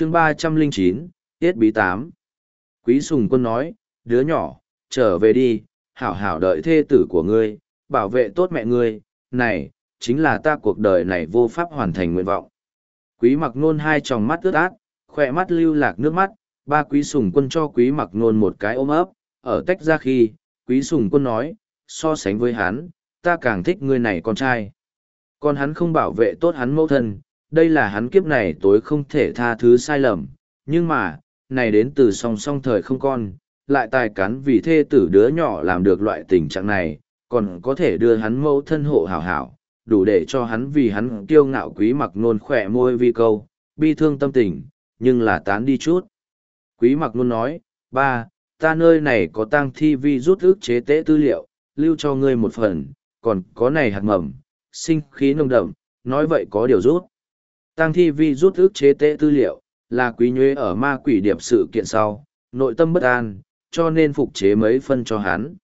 chương ba trăm linh chín, tiết bí tám. Quý sùng quân nói, đứa nhỏ, trở về đi, hảo hảo đợi thê tử của ngươi, bảo vệ tốt mẹ ngươi. Này, chính là ta cuộc đời này vô pháp hoàn thành nguyện vọng. Quý mặc nôn hai tròng mắt ướt át khoe mắt lưu lạc nước mắt. Ba quý sùng quân cho quý mặc nôn một cái ôm ấp. Ở tách ra khi, quý sùng quân nói, so sánh với hắn, ta càng thích ngươi này con trai. Còn hắn không bảo vệ tốt hắn mẫu thân đây là hắn kiếp này tối không thể tha thứ sai lầm, nhưng mà, này đến từ song song thời không con, lại tài cán vì thê tử đứa nhỏ làm được loại tình trạng này, còn có thể đưa hắn mẫu thân hộ hảo hảo, đủ để cho hắn vì hắn kiêu ngạo quý mặc nôn khỏe môi vi câu, bi thương tâm tình, nhưng là tán đi chút. Quý mặc nôn nói, ba, ta nơi này có tang thi vi rút ước chế tế tư liệu, lưu cho ngươi một phần, còn có này hạt mầm, sinh khí nồng đậm, nói vậy có điều rút tăng thi vi rút ước chế tệ tư liệu, là quý nhuế ở ma quỷ điệp sự kiện sau, nội tâm bất an, cho nên phục chế mấy phân cho hắn.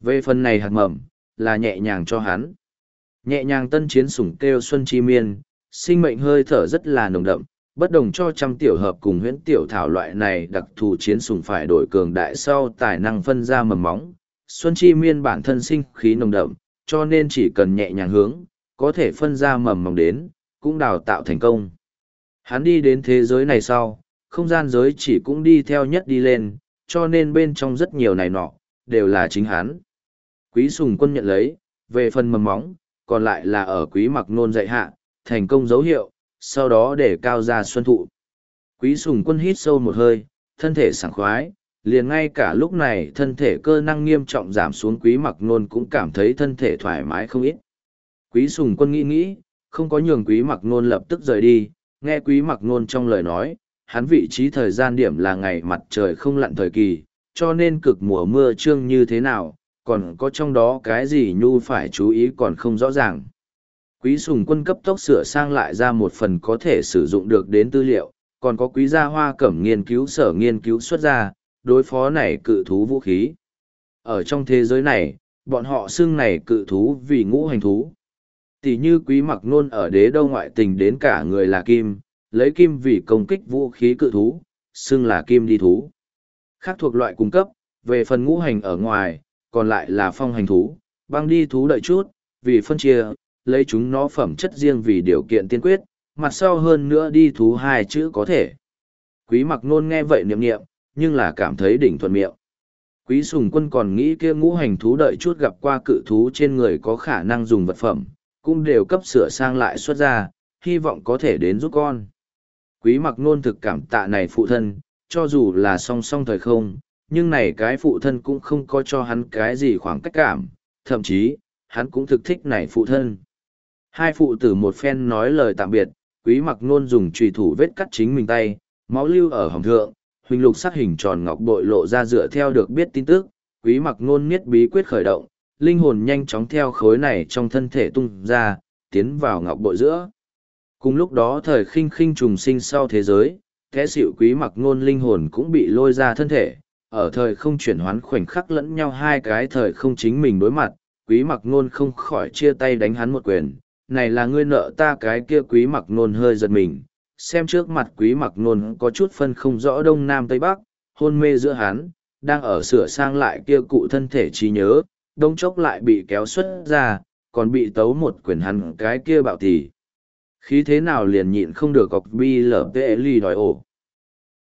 Về phần này hạt mầm, là nhẹ nhàng cho hắn. Nhẹ nhàng tân chiến sủng kêu xuân chi miên, sinh mệnh hơi thở rất là nồng đậm, bất đồng cho trăm tiểu hợp cùng huyễn tiểu thảo loại này đặc thù chiến sủng phải đổi cường đại sau tài năng phân ra mầm móng. Xuân chi miên bản thân sinh khí nồng đậm, cho nên chỉ cần nhẹ nhàng hướng, có thể phân ra mầm móng đến cũng đào tạo thành công hắn đi đến thế giới này sau không gian giới chỉ cũng đi theo nhất đi lên cho nên bên trong rất nhiều này nọ đều là chính hắn quý sùng quân nhận lấy về phần mầm móng còn lại là ở quý mặc nôn dạy hạ, thành công dấu hiệu, sau đó để cao ra xuân thụ. Quý sùng quân hít sâu một hơi, thân thể sảng khoái, liền ngay cả lúc này thân thể cơ năng nghiêm trọng giảm xuống quý mặc nôn cũng cảm thấy thân thể thoải mái không ít. Quý sùng quân nghĩ nghĩ, không có nhường quý mặc nôn lập tức rời đi, nghe quý mặc nôn trong lời nói, hắn vị trí thời gian điểm là ngày mặt trời không lặn thời kỳ, cho nên cực mùa mưa trương như thế nào, còn có trong đó cái gì nhu phải chú ý còn không rõ ràng. Quý sùng quân cấp tốc sửa sang lại ra một phần có thể sử dụng được đến tư liệu, còn có quý gia hoa cẩm nghiên cứu sở nghiên cứu xuất ra, đối phó này cự thú vũ khí. Ở trong thế giới này, bọn họ xưng này cự thú vì ngũ hành thú. Tỷ như quý mặc nôn ở đế đâu ngoại tình đến cả người là kim, lấy kim vì công kích vũ khí cự thú, xưng là kim đi thú. Khác thuộc loại cung cấp, về phần ngũ hành ở ngoài, còn lại là phong hành thú, băng đi thú đợi chút, vì phân chia, lấy chúng nó phẩm chất riêng vì điều kiện tiên quyết, mặt sau hơn nữa đi thú hai chữ có thể. Quý mặc nôn nghe vậy niệm niệm, nhưng là cảm thấy đỉnh thuận miệng. Quý sùng quân còn nghĩ kia ngũ hành thú đợi chút gặp qua cự thú trên người có khả năng dùng vật phẩm, cũng đều cấp sửa sang lại xuất ra, hy vọng có thể đến giúp con. Quý mặc nôn thực cảm tạ này phụ thân, cho dù là song song thời không, nhưng này cái phụ thân cũng không có cho hắn cái gì khoảng cách cảm, thậm chí, hắn cũng thực thích này phụ thân. Hai phụ tử một phen nói lời tạm biệt, quý mặc nôn dùng trùy thủ vết cắt chính mình tay, máu lưu ở hồng thượng, huỳnh lục sắc hình tròn ngọc bội lộ ra dựa theo được biết tin tức, quý mặc nôn niết bí quyết khởi động, linh hồn nhanh chóng theo khối này trong thân thể tung ra, tiến vào ngọc bội giữa. Cùng lúc đó thời khinh khinh trùng sinh sau thế giới, kẻ xịu quý mặc ngôn linh hồn cũng bị lôi ra thân thể, ở thời không chuyển hoán khoảnh khắc lẫn nhau hai cái thời không chính mình đối mặt, quý mặc ngôn không khỏi chia tay đánh hắn một quyền, này là ngươi nợ ta cái kia quý mặc ngôn hơi giật mình, xem trước mặt quý mặc ngôn có chút phân không rõ đông nam tây bắc, hôn mê giữa hắn, đang ở sửa sang lại kia cụ thân thể trí nhớ, đông chốc lại bị kéo xuất ra, còn bị tấu một quyền hắn cái kia bạo tỷ. Khí thế nào liền nhịn không được cọc bi lở tệ ly đòi ổ.